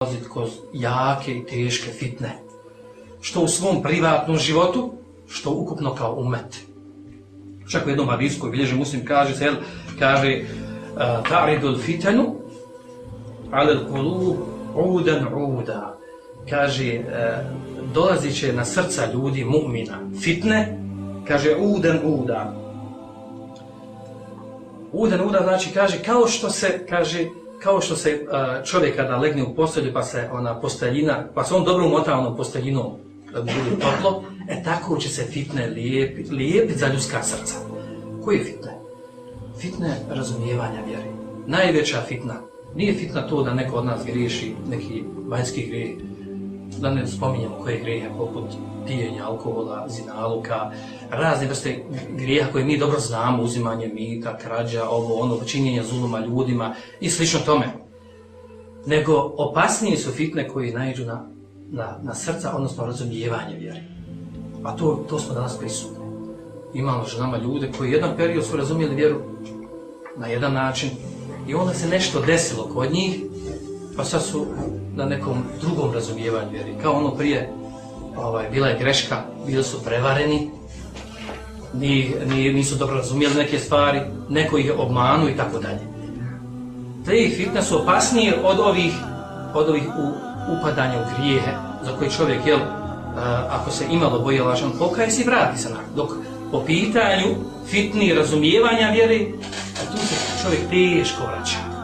prolaziti kroz jake i teške fitne. Što u svom privatnom životu, što ukupno kao umet. Čak u jednom hadisu koji bilježi muslim kaže se, kaže ta'ridul fitanu ale kulub udan uda. Kaže, dolazit će na srca ljudi mu'mina. Fitne, kaže udan uda. Udan uda znači kaže kao što se, kaže, kao što se čovjek kada legne u postelju pa se ona posteljina, pa se on dobro umota onom posteljinom da mu bude toplo, e tako će se fitne lijepiti lijepi za ljudska srca. Koji je fitne? Fitne razumijevanja vjeri. Najveća fitna. Nije fitna to da neko od nas griješi neki vanjski grijeh, da ne spominjemo koje grijehe poput pijenja, alkohola, zinaluka, razne vrste grijeha koje mi dobro znamo, uzimanje mita, krađa, ovo, ono, činjenje zuluma ljudima i slično tome. Nego opasnije su fitne koji naiđu na, na, na srca, odnosno razumijevanje vjeri. A to, to smo danas prisutni. Imamo među nama ljude koji jedan period su razumijeli vjeru na jedan način i onda se nešto desilo kod njih, pa sad su na nekom drugom razumijevanju vjeri. Kao ono prije, ovaj, bila je greška, bili su prevareni, ni, ni, nisu dobro razumijeli neke stvari, neko ih obmanu i tako dalje. Te fitne su opasnije od ovih, od ovih u, upadanja u grijehe, za koje čovjek, jel, a, ako se imalo boje lažan pokaje se vrati se na. Dok po pitanju fitni razumijevanja vjeri, tu se čovjek teško vraća.